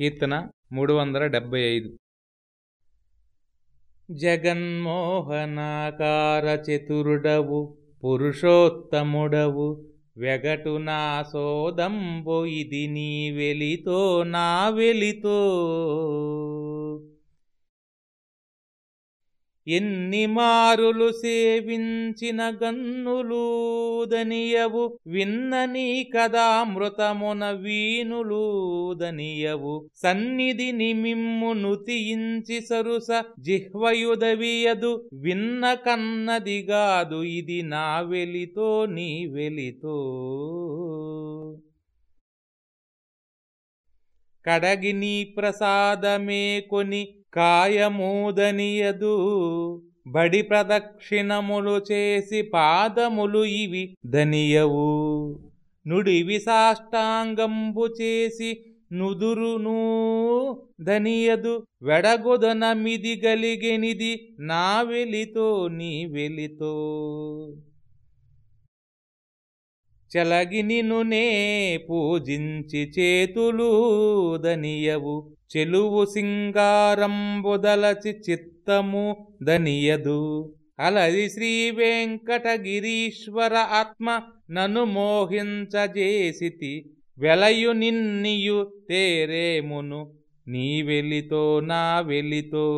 కీర్తన మూడు వందల డెబ్బై ఐదు. జగన్మోహనాకార చతురుడవు పురుషోత్తముడవు వెగటు నా సోదంబు ఇది నీ వెలితో నా వెలితో. ఎన్ని మారులు సేవించిన గన్నులూదనియవు విన్నని కదామృతమున వీనులూదనియవు సన్నిధి నిమిమ్ము నుతియించి సరుస జిహ్వయుదవియదు విన్న కన్నదిగాదు ఇది నా వెలితో నీ వెలితో. కడగి నీ ప్రసాదమే కొని కాయమూదనియదు. బడి ప్రదక్షిణములు చేసి పాదములు ఇవి ధనియవు నుడివి సాష్టాంగంబు చేసి నుదురును ధనియదు వెడగొదనమిది గలిగెనిది నా వెలితో నీ వెలితో. చెలగినిను నినునే పూజించి చేతులు దనియవు. చెలువు సింగారంబుదలచి చిత్తము దనియదు. అలది శ్రీ వెంకటగిరీశ్వర ఆత్మ నను మోహించజేసితి. వెలయు నిన్నియు తేరేమును. నీ వెలితో నా వెలితో.